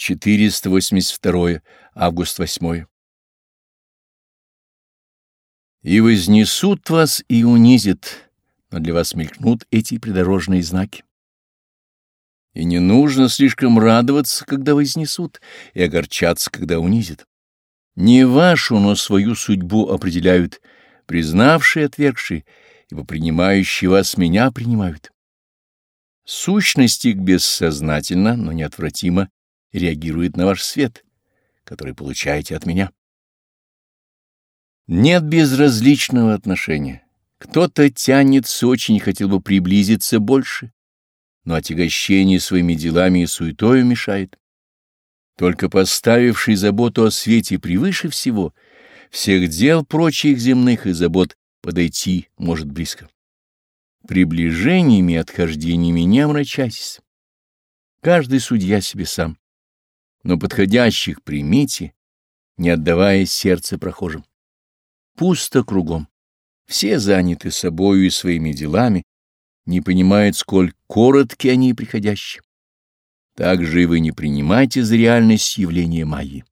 482 август 8 И вознесут вас, и унизят, но для вас мелькнут эти придорожные знаки. И не нужно слишком радоваться, когда вознесут, и огорчаться, когда унизят. Не вашу, но свою судьбу определяют признавшие и отвергшие, ибо принимающие вас меня принимают. Сущность их бессознательно, но неотвратимо реагирует на ваш свет, который получаете от меня. Нет безразличного отношения. Кто-то тянется очень хотел бы приблизиться больше, но отягощение своими делами и суетою мешает. Только поставивший заботу о свете превыше всего, всех дел прочих земных и забот подойти может близко. Приближениями и отхождениями не омрачайтесь. Каждый судья себе сам. Но подходящих примите, не отдавая сердце прохожим. Пусто кругом. Все заняты собою и своими делами, не понимают, сколь коротки они и приходящие. Так же и вы не принимайте за реальность явления Майи.